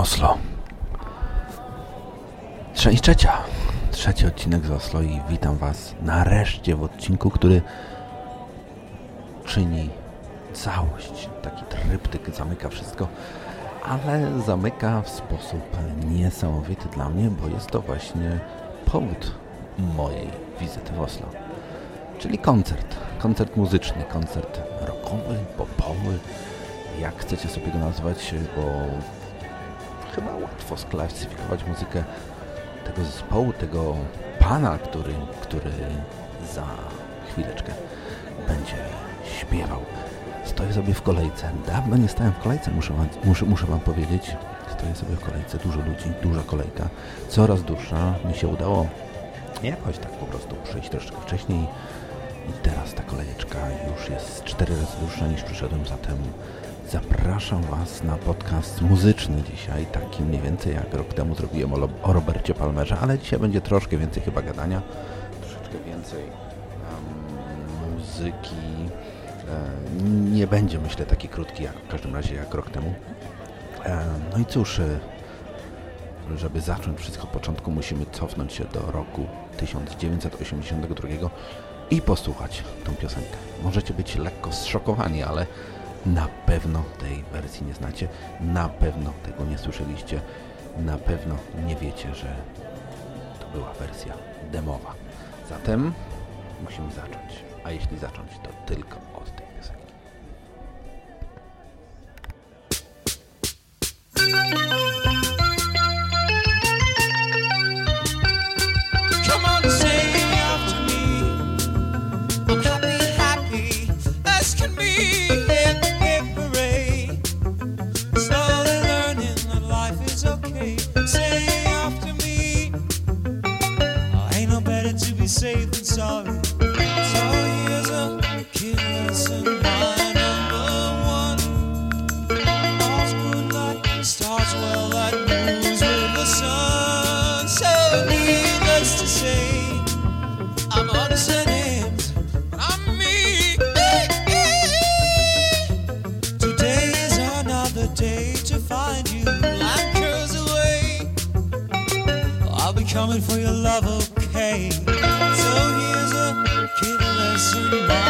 Oslo. Część trzecia. Trzeci odcinek z Oslo i witam Was nareszcie w odcinku, który czyni całość. Taki tryptyk zamyka wszystko, ale zamyka w sposób niesamowity dla mnie, bo jest to właśnie powód mojej wizyty w Oslo. Czyli koncert. Koncert muzyczny, koncert rockowy, popowy, jak chcecie sobie go nazwać, bo chyba łatwo sklasyfikować muzykę tego zespołu, tego pana, który, który za chwileczkę będzie śpiewał. Stoję sobie w kolejce. Dawno nie stałem w kolejce, muszę wam, muszę, muszę wam powiedzieć. Stoję sobie w kolejce, dużo ludzi, duża kolejka, coraz dłuższa. Mi się udało jakoś tak po prostu przyjść troszeczkę wcześniej i teraz ta kolejeczka już jest cztery razy dłuższa niż przyszedłem, zatem Zapraszam Was na podcast muzyczny dzisiaj, taki mniej więcej jak rok temu zrobiłem o, Robercie Palmerze, ale dzisiaj będzie troszkę więcej chyba gadania, troszeczkę więcej um, muzyki. E, nie będzie myślę taki krótki jak w każdym razie jak rok temu. E, no i cóż, e, żeby zacząć wszystko od początku musimy cofnąć się do roku 1982 i posłuchać tą piosenkę. Możecie być lekko zszokowani, ale na pewno tej wersji nie znacie, na pewno tego nie słyszeliście, na pewno nie wiecie, że to była wersja demowa. Zatem musimy zacząć, a jeśli zacząć, to tylko od tej piosenki. coming for your love, okay? So here's a kid lesson.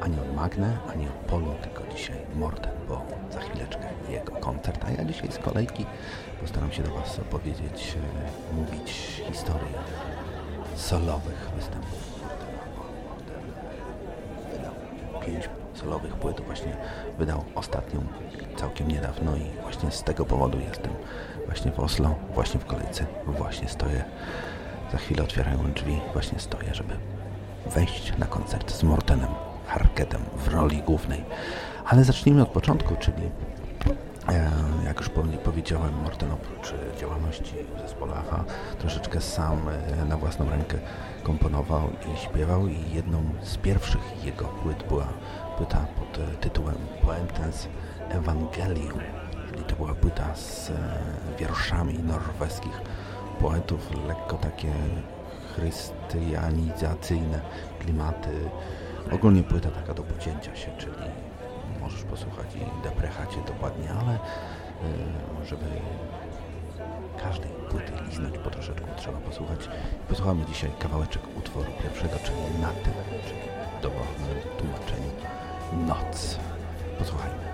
ani o Magne, ani o Polu, tylko dzisiaj Morten, bo za chwileczkę jego koncert, a ja dzisiaj z kolejki postaram się do Was opowiedzieć, e, mówić historię solowych występów Wydał pięć solowych płyt, właśnie wydał ostatnią całkiem niedawno i właśnie z tego powodu jestem właśnie w Oslo, właśnie w kolejce, właśnie stoję. Za chwilę otwierają drzwi, właśnie stoję, żeby wejść na koncert z Mortenem Harketem w roli głównej. Ale zacznijmy od początku, czyli E, jak już powiedziałem, Morten oprócz działalności w zespole troszeczkę sam e, na własną rękę komponował i śpiewał i jedną z pierwszych jego płyt była płyta pod tytułem Poemtens Evangelium, czyli to była płyta z e, wierszami norweskich poetów, lekko takie chrystianizacyjne klimaty. Ogólnie płyta taka do pocięcia się, czyli możesz posłuchać i deprecha cię dopadnie, ale y, żeby każdej płyty liznąć po troszeczku trzeba posłuchać. Posłuchamy dzisiaj kawałeczek utworu pierwszego, czyli na tym, czyli w dowolnym tłumaczeniu noc. Posłuchajmy.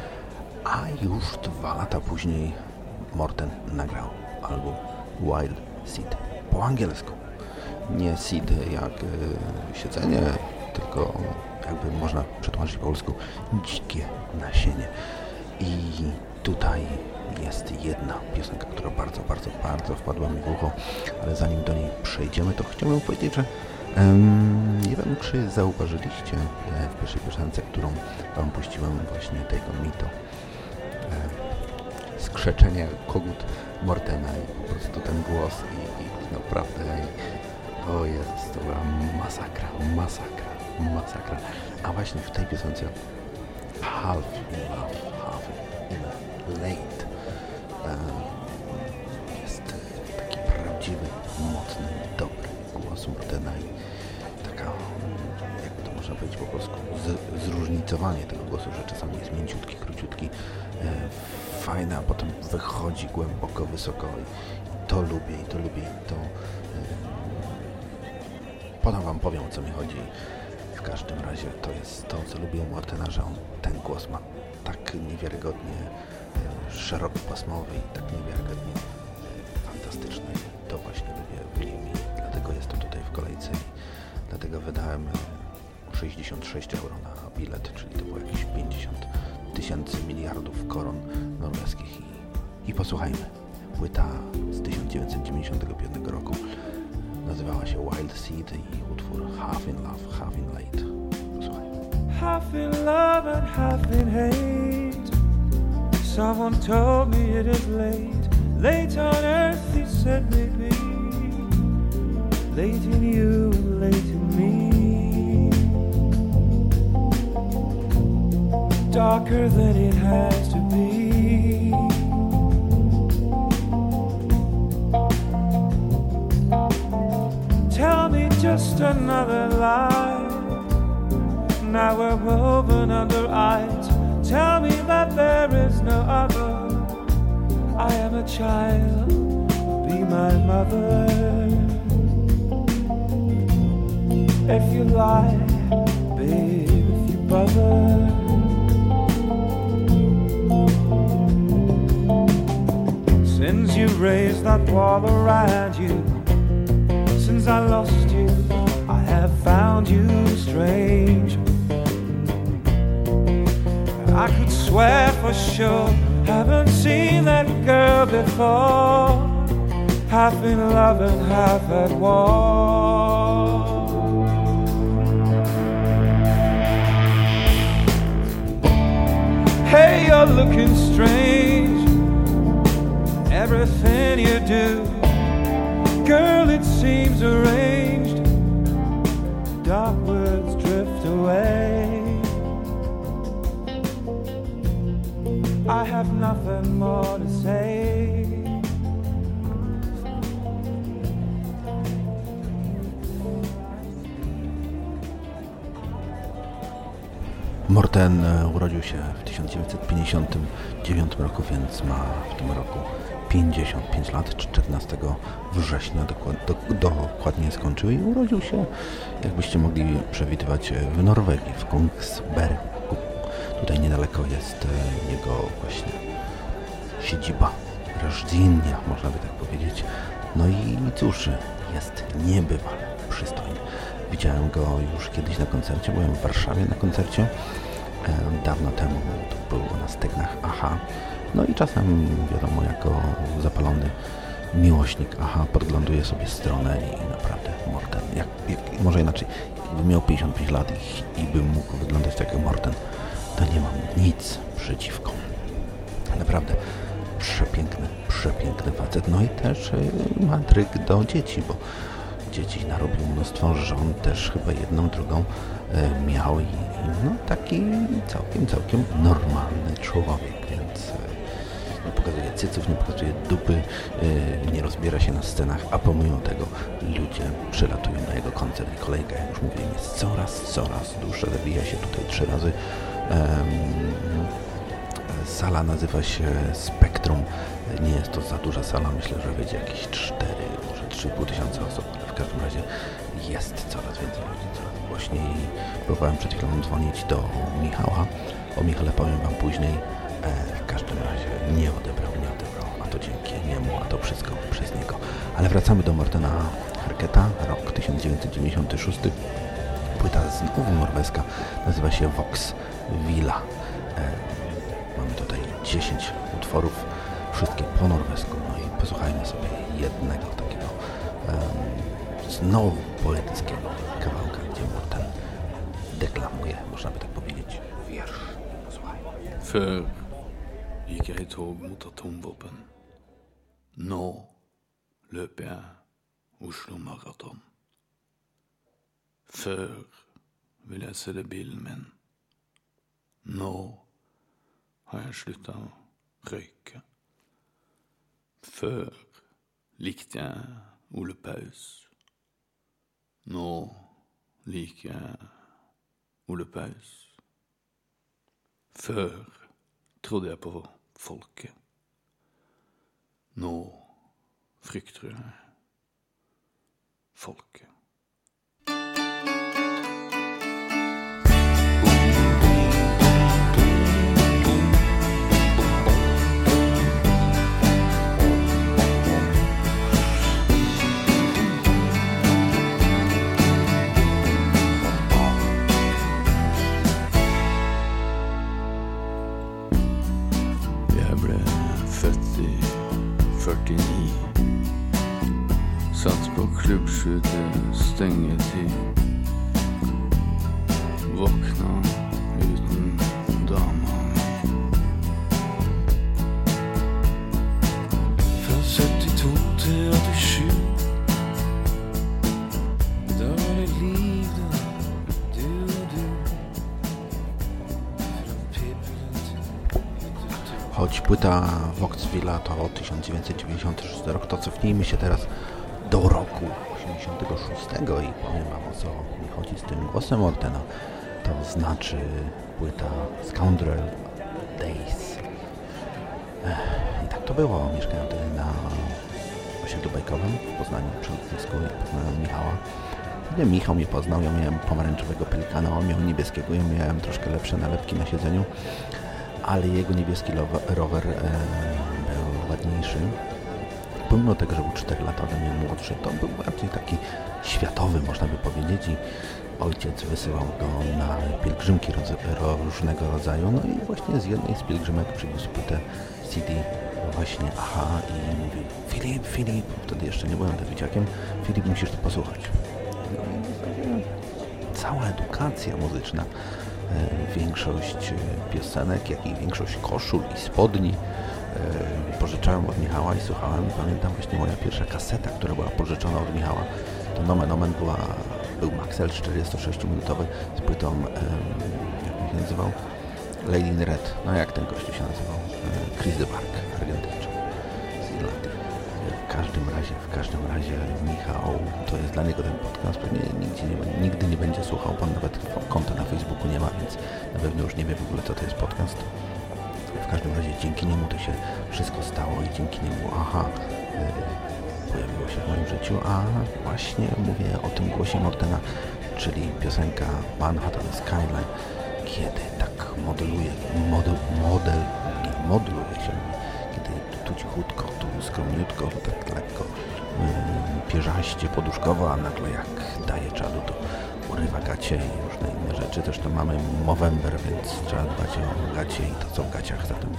a już dwa lata później Morten nagrał album Wild Seed po angielsku. Nie seed jak y, siedzenie, tylko jakby można przetłumaczyć po polsku dzikie nasienie. I tutaj jest jedna piosenka, która bardzo, bardzo, bardzo wpadła mi w ucho, ale zanim do niej przejdziemy, to chciałbym powiedzieć, że um, nie wiem, czy zauważyliście w pierwszej piosence, którą Wam puściłem właśnie tego mito. E, skrzeczenie kogut Mortena i po prostu ten głos i, i naprawdę i, o Jezus, to była masakra, masakra, masakra. A właśnie w tej piosence Half Love, Half Late jest taki prawdziwy, mocny, dobry głos Mortena i taka, jakby to można powiedzieć po polsku, z, zróżnicowanie tego głosu, że czasami jest mięciutki, króciutki, e, fajny, a potem wychodzi głęboko, wysoko i, i to lubię, i to lubię, i to... E, Potem Wam powiem, o co mi chodzi. W każdym razie to jest to, co lubię u Mortena, że on ten głos ma tak niewiarygodnie szerokopasmowy i tak niewiarygodnie fantastyczny. To właśnie lubię w Limi, dlatego jestem tutaj w kolejce i dlatego wydałem 66 euro na bilet, czyli to było jakieś 50 tysięcy miliardów koron norweskich i, i posłuchajmy. Płyta z 1995 roku nazywała się Wild Seed i utwór Half in Love, Half in Late. Posłuchajmy. Half in love and half in hate Someone told me it is late, late on earth, he said maybe. Late in you late in me. Darker than it has to be. Tell me just another lie. Now we're woven under eyes Tell me that there is no other. I am a child, be my mother. If you lie, babe, if you bother. Since you raised that wall around you, since I lost you, I have found you strange. I could swear for sure, haven't seen that girl before. Half in love and half at war. Hey, you're looking strange. Everything you do, girl, it seems arranged. Dark words drift away. I have nothing more to say. Morten e, urodził się w 1959 roku, więc ma w tym roku 55 lat, 14 września dokładnie skończył i urodził się, jakbyście mogli przewidywać, w Norwegii, w Kongsbergu. Tutaj niedaleko jest e, jego właśnie siedziba, Rażdzinnia, można by tak powiedzieć. No i cóż, jest niebywale przystojny. Widziałem go już kiedyś na koncercie, byłem w Warszawie na koncercie e, dawno temu, to było na Stegnach Aha. No i czasem, wiadomo, jako zapalony miłośnik Aha, podgląduje sobie stronę i naprawdę Morten, jak, jak, może inaczej, gdybym miał 55 lat i, i bym mógł wyglądać tak jak Morten, to nie mam nic przeciwko. Naprawdę przepiękny, przepiękny facet. No i też y, ma tryk do dzieci, bo dzieci narobił mnóstwo, żon też chyba jedną, drugą e, miał i, no taki całkiem, całkiem normalny człowiek, więc e, nie pokazuje cyców, nie pokazuje dupy, e, nie rozbiera się na scenach, a pomimo tego ludzie przylatują na jego koncert i kolejka, jak już mówiłem, jest coraz, coraz dłuższa, zabija się tutaj trzy razy. Sala nazywa się Spektrum. Nie jest to za duża sala, myślę, że będzie jakieś cztery, może 3,5 tysiąca osób w każdym razie jest coraz więcej ludzi, coraz głośniej. Próbowałem przed chwilą dzwonić do Michała. O Michale powiem Wam później. Nie odebrał, nie odebrał. A to dzięki niemu, a to wszystko przez niego. Ale wracamy do Mortena Harketa, rok 1996. Płyta znowu norweska, nazywa się Vox Villa. E, mamy tutaj 10 utworów, wszystkie po norwesku. No i posłuchajmy sobie jednego takiego znowu poetyckiego kawałka, gdzie Morten deklamuje, można by tak powiedzieć, wiersz. Posłuchaj. Før gikk jeg i tog mot atomvåpen. Nå løper jeg Oslo Maraton. Før ville jeg selge bilen min. Nå har jeg slutta å røyke. Før likte jeg Ole Paus. Nå liker jeg Ole Paus. Før trodde jeg på folket. Nå frykter jeg folket. 49. Satt på klubbsju til stengetid. Våkna Choć płyta Vox Villa to 1996 rok, to cofnijmy się teraz do roku 86 i powiem Wam o co mi chodzi z tym głosem Mortena. To znaczy płyta Scoundrel Days. I tak to było. Mieszkałem wtedy na osiedlu bajkowym w Poznaniu, przy lotnisku i poznałem Michała. Wtedy Michał mnie poznał, ja miałem pomarańczowego pelikana, on miał niebieskiego, ja miałem troszkę lepsze nalepki na siedzeniu, ale jego niebieski rower e, był ładniejszy. Pomimo tego, że był 4 lata ode mnie młodszy, to był bardziej taki światowy, można by powiedzieć. I ojciec wysyłał go na pielgrzymki różnego rodzaju, no i właśnie z jednej z pielgrzymek przywiózł płytę CD właśnie aha i mówił Filip, Filip, wtedy jeszcze nie byłem Dawidziakiem, Filip musisz to posłuchać. No i cała edukacja muzyczna większość e, piosenek, jak i większość koszul i spodni e, pożyczałem od Michała i słuchałem. Pamiętam właśnie moja pierwsza kaseta, która była pożyczona od Michała. To Nomen Omen była, był Maxell 46-minutowy z płytą, jak się nazywał? Lady in Red. No jak ten gościu się nazywał? Chris de Bark, Argentyńczyk z Irlandii. W każdym razie, w każdym razie Michał, to jest dla niego ten podcast, pewnie nigdy nie, nigdy nie będzie słuchał, pan nawet konta na Facebooku nie ma, więc na pewno już nie wie w ogóle co to jest podcast. W każdym razie dzięki niemu to się wszystko stało i dzięki niemu, aha, yy, pojawiło się w moim życiu, a właśnie mówię o tym głosie Mortena, czyli piosenka Manhattan Skyline, kiedy tak modeluje, model, model, modeluje się, kiedy tu cichutko, skromniutko, tak lekko, yy, pierzaście, poduszkowo, a nagle jak daje czadu, to urywa gacie i różne inne rzeczy. Zresztą mamy Movember, więc trzeba dbać o gacie i to, co w gaciach. Zatem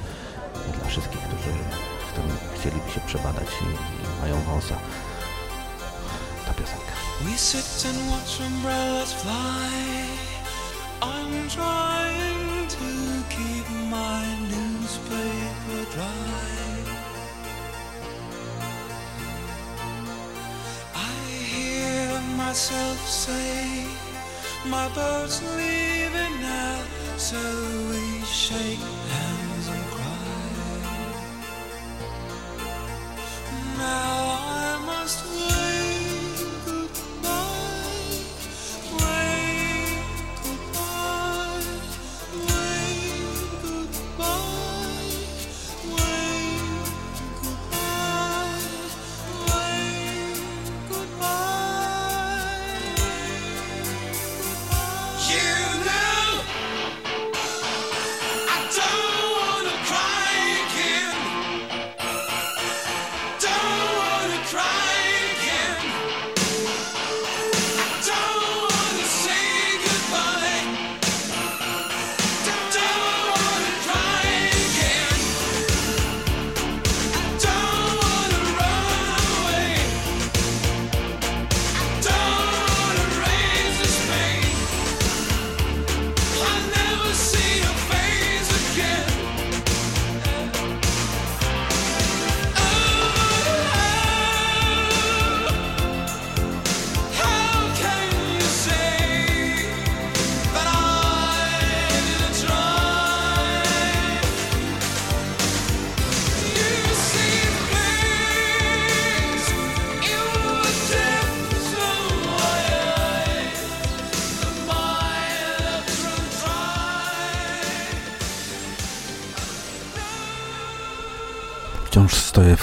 dla wszystkich, którzy chcieliby się przebadać i, i mają wąsa, ta piosenka. We sit and watch umbrellas fly. I'm trying to keep my newspaper dry. Myself say, My boat's leaving now, so we shake hands and cry. Now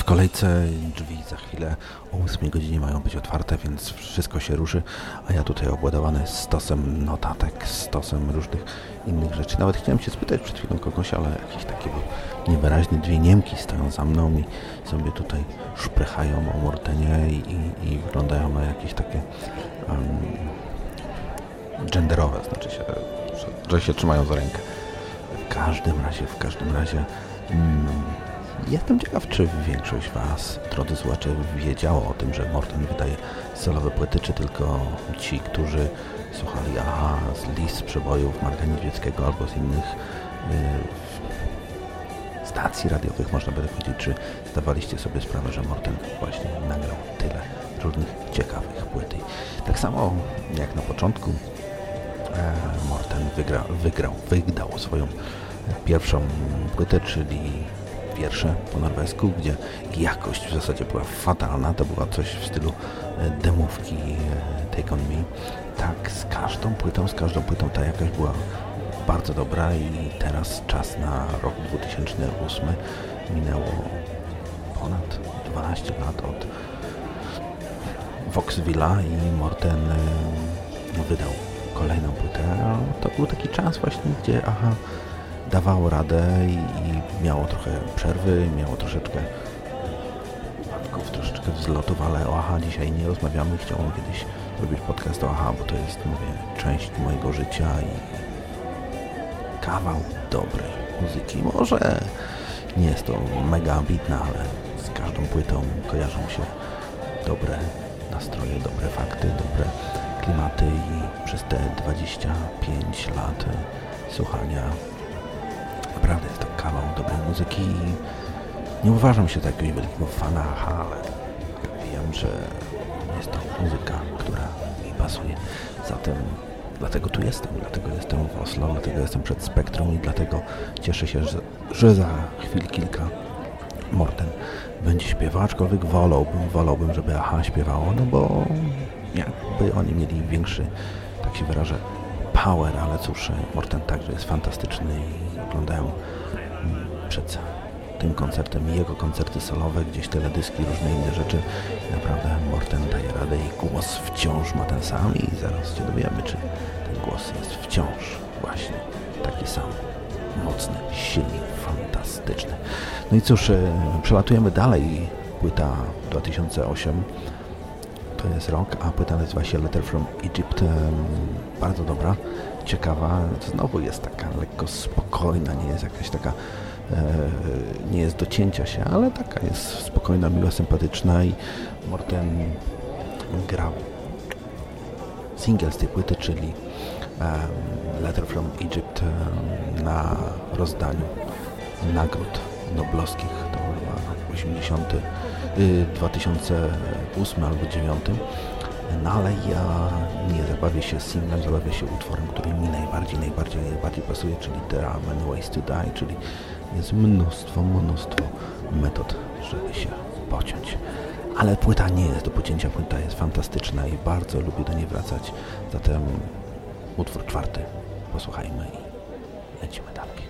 kolejce, drzwi za chwilę o 8 godzinie mają być otwarte, więc wszystko się ruszy, a ja tutaj obładowany stosem notatek, stosem różnych innych rzeczy. Nawet chciałem się spytać przed chwilą kogoś, ale jakiś taki był niewyraźny. Dwie Niemki stoją za mną i sobie tutaj szprychają o Mortenie i, i, i wyglądają na jakieś takie um, genderowe, znaczy się, że, że się trzymają za rękę. W każdym razie, w każdym razie mm, jestem ciekaw, czy większość Was, drodzy słuchacze, wiedziało o tym, że Morten wydaje solowe płyty, czy tylko ci, którzy słuchali aha z list przebojów Marka Niedźwieckiego albo z innych yy, stacji radiowych, można by tak powiedzieć, czy zdawaliście sobie sprawę, że Morten właśnie nagrał tyle różnych ciekawych płyt. Tak samo jak na początku e, Morten wygra, wygrał, wydał swoją pierwszą płytę, czyli wiersze po norwesku, gdzie jakość w zasadzie była fatalna, to była coś w stylu e, demówki e, Take On Me. Tak, z każdą płytą, z każdą płytą ta jakość była bardzo dobra i teraz czas na rok 2008 minęło ponad 12 lat od Voxvilla i Morten e, wydał kolejną płytę. To był taki czas właśnie, gdzie aha, dawało radę i, i miało trochę przerwy, miało troszeczkę wpadków, troszeczkę wzlotów, ale o aha, dzisiaj nie rozmawiamy. Chciałbym kiedyś zrobić podcast o aha, bo to jest, mówię, część mojego życia i kawał dobrej muzyki. Może nie jest to mega ambitna, ale z każdą płytą kojarzą się dobre nastroje, dobre fakty, dobre klimaty i przez te 25 lat słuchania. Kawał dobrej muzyki nie uważam się za jakiegoś wielkiego fana, ale wiem, że jest to muzyka, która mi pasuje. Zatem dlatego tu jestem, dlatego jestem w Oslo, dlatego jestem przed Spektrum i dlatego cieszę się, że, że za chwil kilka Morten będzie śpiewał, aczkolwiek wolałbym, wolałbym, żeby Aha śpiewało, no bo jakby oni mieli większy, tak się wyrażę, power, ale cóż, Morten także jest fantastyczny i oglądają przed tym koncertem i jego koncerty solowe, gdzieś teledyski, różne inne rzeczy. Naprawdę Morten daje radę i głos wciąż ma ten sam i zaraz się dowiemy, czy ten głos jest wciąż właśnie taki sam. Mocny, silny, fantastyczny. No i cóż, e, przelatujemy dalej. Płyta 2008 to jest rok, a płyta nazywa się Letter from Egypt. Bardzo dobra, ciekawa. Znowu jest taka lekko spokojna, nie jest jakaś taka E, nie jest do cięcia się, ale taka jest spokojna, miła, sympatyczna i Morten grał single z tej płyty, czyli Letter from Egypt na rozdaniu nagród noblowskich. To chyba 80, 2008 y, albo 2009. No ale ja nie zabawię się singlem, zabawię się utworem, który mi najbardziej, najbardziej, najbardziej pasuje, czyli There Are Ways to Die, czyli jest mnóstwo, mnóstwo metod, żeby się pociąć. Ale płyta nie jest do pocięcia, płyta jest fantastyczna i bardzo lubię do niej wracać. Zatem utwór czwarty posłuchajmy i lecimy dalej.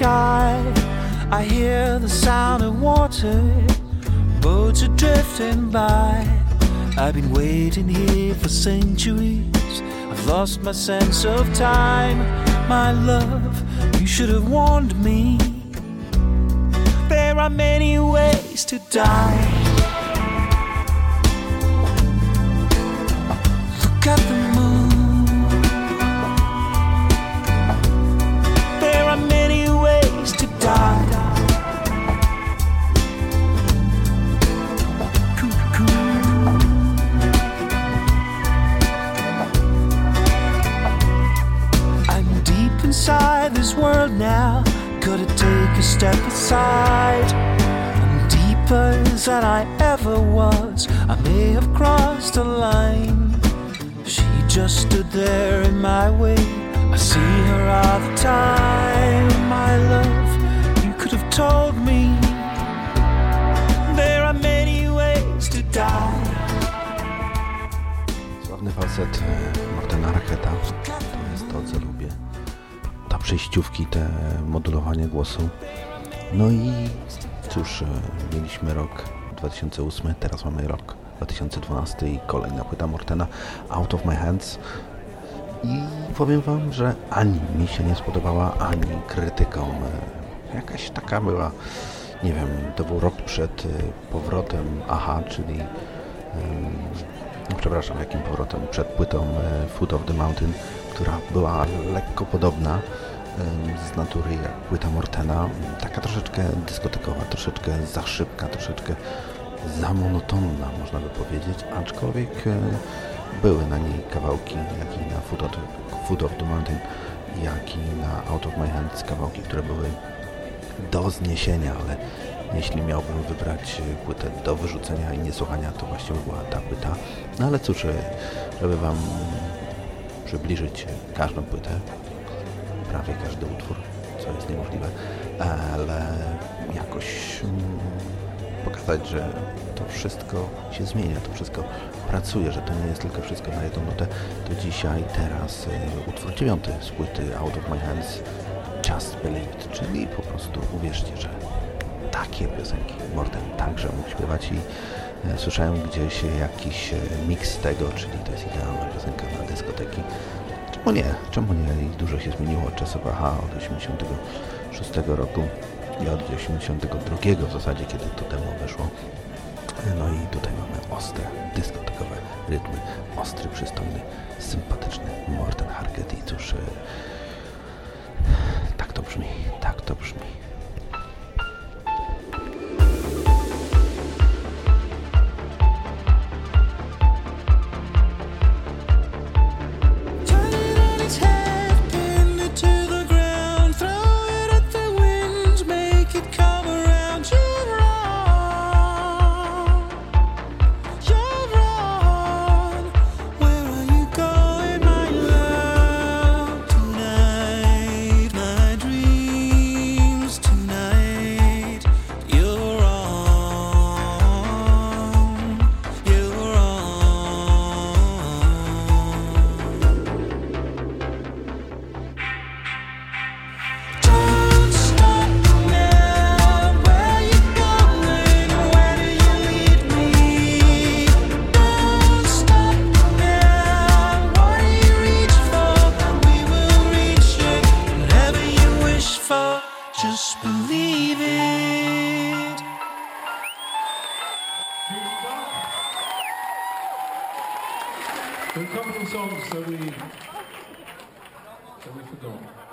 Sky. I hear the sound of water, boats are drifting by. I've been waiting here for centuries. I've lost my sense of time. My love, you should have warned me. There are many ways to die. Przejściówki, te modulowanie głosu. No i cóż, e, mieliśmy rok 2008, teraz mamy rok 2012 i kolejna płyta Mortena Out of My Hands. I powiem Wam, że ani mi się nie spodobała, ani krytykom. E, jakaś taka była, nie wiem, to był rok przed e, powrotem AHA, czyli przepraszam, jakim powrotem, przed płytą Foot of the Mountain, która była lekko podobna z natury jak płyta Mortena, taka troszeczkę dyskotekowa, troszeczkę za szybka, troszeczkę za monotonna, można by powiedzieć, aczkolwiek e, były na niej kawałki, jak i na Foot of, Foot of the Mountain, jak i na Out of My Hands kawałki, które były do zniesienia, ale jeśli miałbym wybrać płytę do wyrzucenia i niesłuchania, to właśnie była ta płyta. No ale cóż, e, żeby Wam przybliżyć każdą płytę, prawie każdy utwór, co jest niemożliwe, ale jakoś mm, pokazać, że to wszystko się zmienia, to wszystko pracuje, że to nie jest tylko wszystko na jedną nutę, to dzisiaj, teraz y, utwór dziewiąty z płyty Out of My Hands Just Believed, czyli po prostu uwierzcie, że takie piosenki Morten także mógł śpiewać i e, słyszałem gdzieś jakiś e, miks tego, czyli to jest idealna piosenka na dyskoteki, czemu nie? Czemu nie? I dużo się zmieniło od czasów AHA od 86 roku i od 82 w zasadzie, kiedy to demo wyszło. No i tutaj mamy ostre, dyskotekowe rytmy, ostry, przystojny, sympatyczny Morten Harket i cóż, e, tak to brzmi, tak to brzmi. Songs that we that we forgot.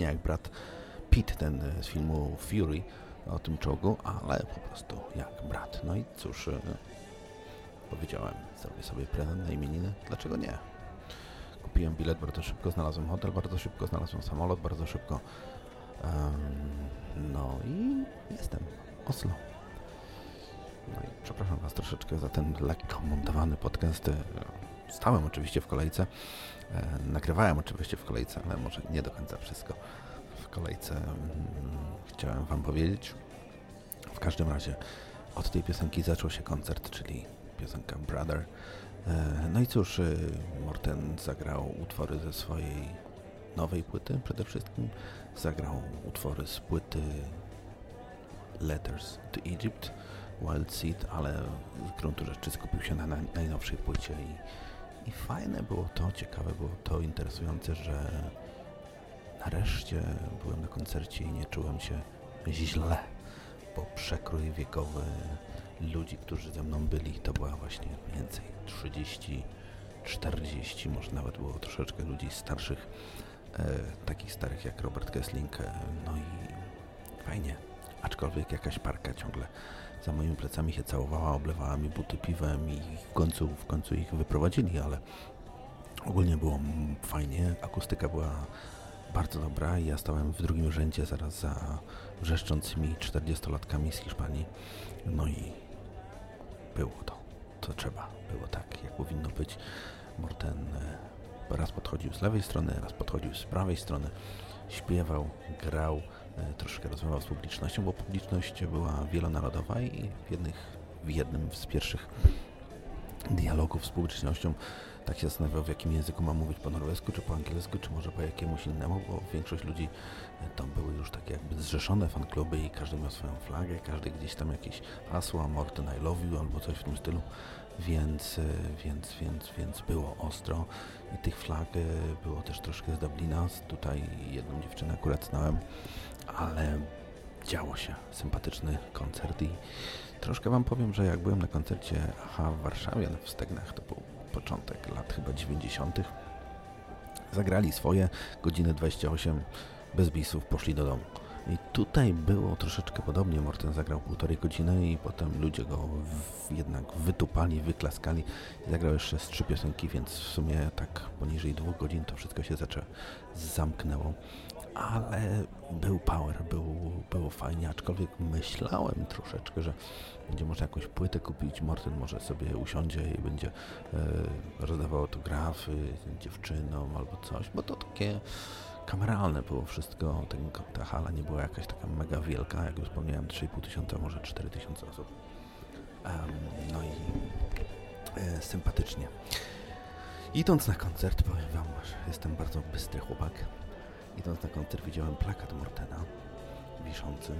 Brat. Nie jak brat Pete, ten z filmu Fury o tym czołgu, ale po prostu jak brat. No i cóż, e, powiedziałem, zrobię sobie prezent na imieniny. Dlaczego nie? Kupiłem bilet bardzo szybko, znalazłem hotel bardzo szybko, znalazłem samolot bardzo szybko. Um, no i jestem. Oslo. No i przepraszam Was troszeczkę za ten lekko montowany podcast. Stałem oczywiście w kolejce. E, nagrywałem oczywiście w kolejce, ale może nie do końca wszystko w kolejce mm, chciałem Wam powiedzieć. W każdym razie od tej piosenki zaczął się koncert, czyli piosenka Brother. E, no i cóż, e, Morten zagrał utwory ze swojej nowej płyty przede wszystkim. Zagrał utwory z płyty Letters to Egypt, Wild Seed, ale z gruntu rzeczy skupił się na najnowszej płycie i, i fajne było to, ciekawe było to, interesujące, że nareszcie byłem na koncercie i nie czułem się źle, bo przekrój wiekowy ludzi, którzy ze mną byli, to była właśnie więcej 30, 40, może nawet było troszeczkę ludzi starszych, e, takich starych jak Robert Kessling, e, no i fajnie, aczkolwiek jakaś parka ciągle za moimi plecami się całowała, oblewała mi buty piwem i w końcu, w końcu ich wyprowadzili, ale ogólnie było fajnie, akustyka była bardzo dobra i ja stałem w drugim rzędzie zaraz za wrzeszczącymi 40-latkami z Hiszpanii. No i było to, co trzeba. Było tak, jak powinno być. Morten e, raz podchodził z lewej strony, raz podchodził z prawej strony, śpiewał, grał, troszkę rozmawiał z publicznością, bo publiczność była wielonarodowa i w, jednych, w jednym z pierwszych dialogów z publicznością tak się zastanawiał, w jakim języku mam mówić, po norwesku, czy po angielsku, czy może po jakiemuś innemu, bo większość ludzi e, to były już takie jakby zrzeszone fankluby i każdy miał swoją flagę, każdy gdzieś tam jakieś hasła, Morten I love you albo coś w tym stylu, więc, e, więc, więc, więc było ostro i tych flag e, było też troszkę z Dublina, tutaj jedną dziewczynę akurat znałem, ale działo się, sympatyczny koncert i troszkę Wam powiem, że jak byłem na koncercie AHA w Warszawie, w Stegnach, to był początek lat chyba 90. Zagrali swoje, godziny 28 bez bisów, poszli do domu. I tutaj było troszeczkę podobnie. Morten zagrał półtorej godziny i potem ludzie go w, jednak wytupali, wyklaskali. Zagrał jeszcze z trzy piosenki, więc w sumie tak poniżej dwóch godzin to wszystko się zaczę, zamknęło ale był power, był, było fajnie, aczkolwiek myślałem troszeczkę, że będzie można jakąś płytę kupić, Morten może sobie usiądzie i będzie e, rozdawał autografy dziewczynom albo coś, bo to takie kameralne było wszystko, ten, ta hala nie była jakaś taka mega wielka, jak już wspomniałem, 3,5 tysiąca, może 4 tysiące osób. Um, no i e, sympatycznie. Idąc na koncert, powiem Wam, że jestem bardzo bystry chłopak. Idąc na koncert widziałem plakat Mortena wiszący.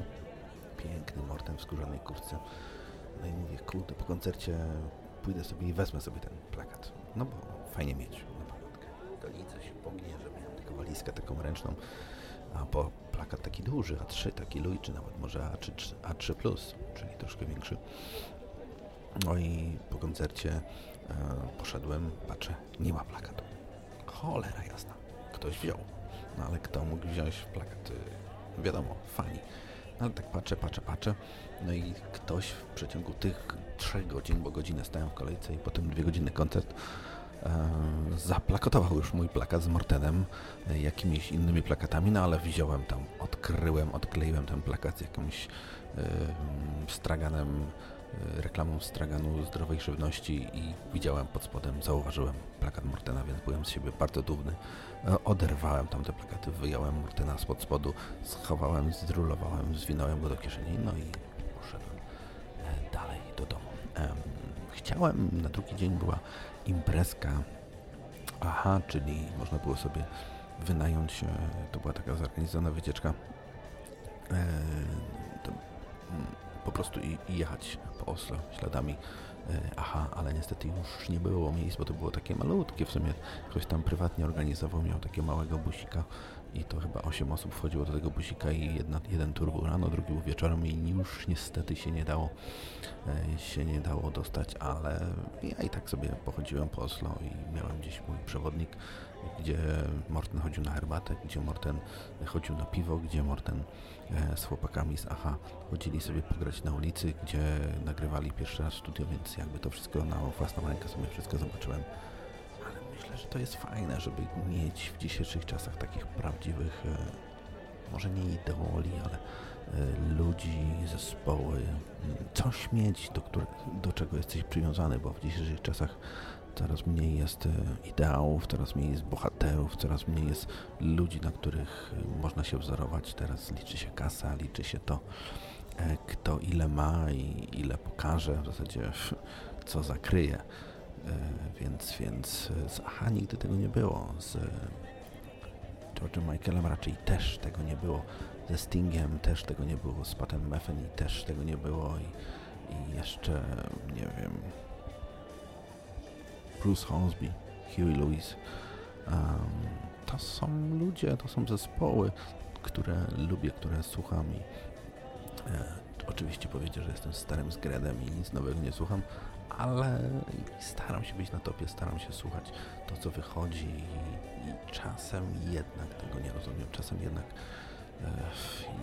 Piękny Morten w skórzanej kurtce. No i mówię, kurde, po koncercie pójdę sobie i wezmę sobie ten plakat. No bo fajnie mieć na pamiątkę. To nic się pognie, że miałem taką walizkę taką ręczną. A po plakat taki duży, A3, taki Louis, czy nawet może A3, A3+, czyli troszkę większy. No i po koncercie e, poszedłem, patrzę, nie ma plakatu. Cholera jasna, ktoś wziął. No ale kto mógł wziąć plakat? Y, wiadomo, fani. No ale tak patrzę, patrzę, patrzę. No i ktoś w przeciągu tych trzech godzin, bo godzinę stałem w kolejce i potem dwie godziny koncert, e, zaplakatował już mój plakat z Mortenem, e, jakimiś innymi plakatami, no ale wziąłem tam, odkryłem, odkleiłem ten plakat z jakimś e, straganem reklamą straganu zdrowej żywności i widziałem pod spodem, zauważyłem plakat Mortena, więc byłem z siebie bardzo dumny. E, oderwałem tamte plakaty, wyjąłem Mortena spod spodu, schowałem, zdrulowałem, zwinąłem go do kieszeni, no i poszedłem e, dalej do domu. Chciałem, na drugi dzień była imprezka Aha, czyli można było sobie wynająć, to była taka zorganizowana wycieczka mm, po prostu i, i jechać po Oslo śladami e, aha, ale niestety już nie było miejsc, bo to było takie malutkie w sumie. Ktoś tam prywatnie organizował, miał takiego małego busika i to chyba 8 osób wchodziło do tego busika i jedna, jeden tur był rano, drugi był wieczorem i już niestety się nie dało e, się nie dało dostać, ale ja i tak sobie pochodziłem po Oslo i miałem gdzieś mój przewodnik, gdzie Morten chodził na herbatę, gdzie Morten chodził na piwo, gdzie Morten z chłopakami z AHA chodzili sobie pograć na ulicy, gdzie nagrywali pierwszy raz studio, więc jakby to wszystko na własną rękę sobie wszystko zobaczyłem. Ale myślę, że to jest fajne, żeby mieć w dzisiejszych czasach takich prawdziwych, e, może nie idoli, ale e, ludzi, zespoły, coś mieć, do, do czego jesteś przywiązany, bo w dzisiejszych czasach coraz mniej jest e, ideałów, coraz mniej jest bohaterów, coraz mniej jest ludzi, na których e, można się wzorować. Teraz liczy się kasa, liczy się to, e, kto ile ma i ile pokaże, w zasadzie co zakryje. Więc, więc z AHA nigdy tego nie było. Z George'em Michaelem raczej też tego nie było. Ze Stingiem też tego nie było. Z Patem Metheny też tego nie było. I, i jeszcze, nie wiem, Bruce Hornsby, Huey Lewis. Um, to są ludzie, to są zespoły, które lubię, które słucham i e, oczywiście powiedzieć, że jestem starym zgredem i nic nowego nie słucham, ale staram się być na topie, staram się słuchać to, co wychodzi i, i czasem jednak tego nie rozumiem, czasem jednak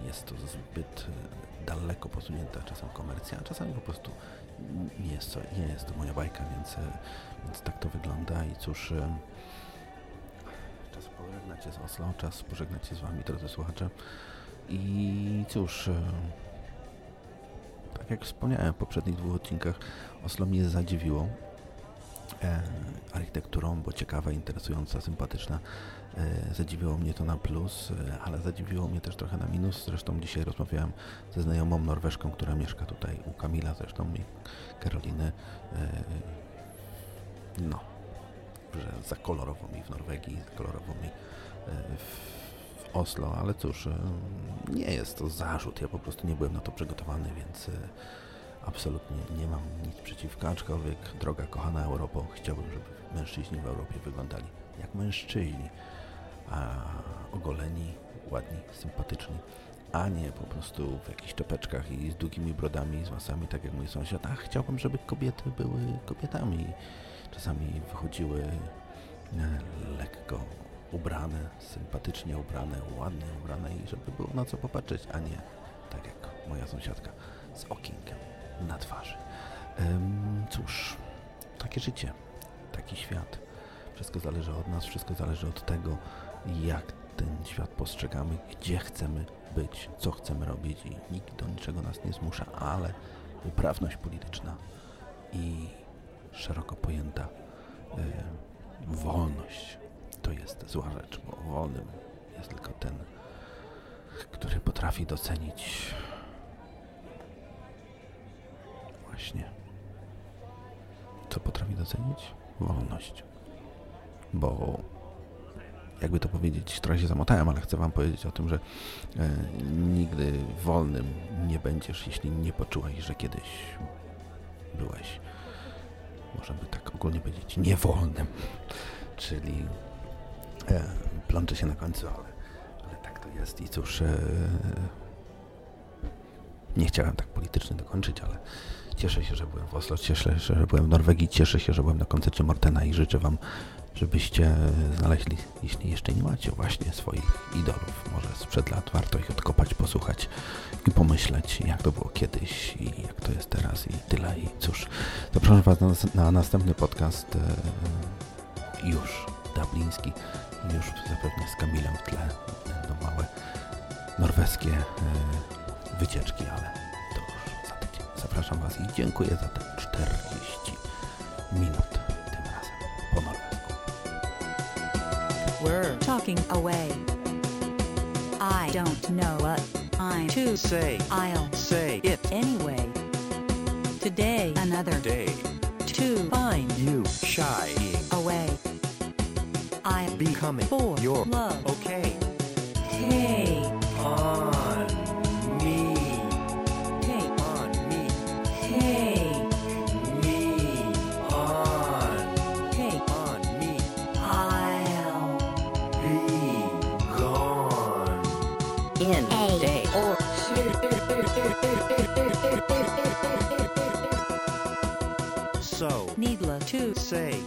jest to zbyt e, daleko posunięta czasem komercja, a czasami po prostu nie jest to, nie jest to moja bajka, więc, e, więc tak to wygląda i cóż, e, czas pożegnać się z Oslo, czas pożegnać się z Wami, drodzy słuchacze. I cóż, tak jak wspomniałem w poprzednich dwóch odcinkach, Oslo mnie zadziwiło architekturą, bo ciekawa, interesująca, sympatyczna. E, zadziwiło mnie to na plus, e, ale zadziwiło mnie też trochę na minus. Zresztą dzisiaj rozmawiałem ze znajomą Norweszką, która mieszka tutaj u Kamila, zresztą i Karoliny. E, no, że zakolorowo mi w Norwegii, zakolorowo mi e, w Oslo, ale cóż, e, nie jest to zarzut, ja po prostu nie byłem na to przygotowany, więc e, absolutnie nie mam nic przeciwko, aczkolwiek droga kochana Europo, chciałbym, żeby mężczyźni w Europie wyglądali jak mężczyźni, a ogoleni, ładni, sympatyczni, a nie po prostu w jakichś czepeczkach i z długimi brodami, z włosami, tak jak mój sąsiad. A chciałbym, żeby kobiety były kobietami. Czasami wychodziły e, lekko ubrane, sympatycznie ubrane, ładnie ubrane i żeby było na co popatrzeć, a nie tak jak moja sąsiadka z okienkiem na twarzy. Cóż, takie życie, taki świat. Wszystko zależy od nas, wszystko zależy od tego, jak ten świat postrzegamy, gdzie chcemy być, co chcemy robić i nikt do niczego nas nie zmusza, ale uprawność polityczna i szeroko pojęta wolność to jest zła rzecz, bo wolnym jest tylko ten, który potrafi docenić właśnie co potrafi docenić? Wolność. Bo jakby to powiedzieć, trochę się zamotałem, ale chcę wam powiedzieć o tym, że e, nigdy wolnym nie będziesz, jeśli nie poczułeś, że kiedyś byłeś, możemy tak ogólnie powiedzieć, niewolnym. Czyli e, plączę się na końcu, ale, ale tak to jest i cóż, e, nie chciałem tak politycznie dokończyć, ale cieszę się, że byłem w Oslo, cieszę się, że byłem w Norwegii, cieszę się, że byłem na koncercie Mortena i życzę wam, żebyście znaleźli, jeśli jeszcze nie macie właśnie swoich idolów, może sprzed lat warto ich odkopać, posłuchać i pomyśleć, jak to było kiedyś i jak to jest teraz i tyle. I cóż, zapraszam was na, na następny podcast e, już dubliński, już zapewne z Kamilem w tle będą małe norweskie e, wycieczki, ale Zapraszam Was i dziękuję za te 40 minut tym razem po norwesku. We're talking away. I don't know what I'm to say, I'll say it anyway. Today another day. to find You shying, away. I'll becoming for your love. okay. Take On So, needless to say,